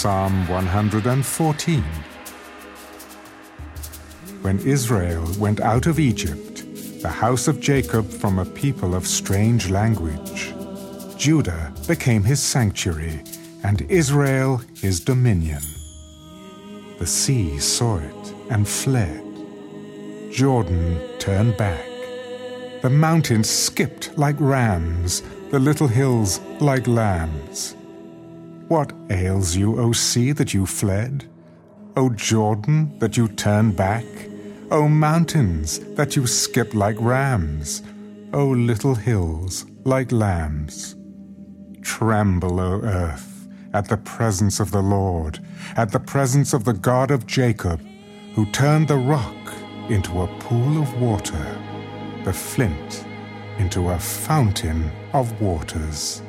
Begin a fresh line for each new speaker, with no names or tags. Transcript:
Psalm 114. When Israel went out of Egypt, the house of Jacob from a people of strange language, Judah became his sanctuary, and Israel his dominion. The sea saw it and fled. Jordan turned back. The mountains skipped like rams, the little hills like lambs. What ails you, O sea, that you fled? O Jordan, that you turned back? O mountains, that you skip like rams? O little hills like lambs? Tremble, O earth, at the presence of the Lord, at the presence of the God of Jacob, who turned the rock into a pool of water, the flint into a fountain of waters.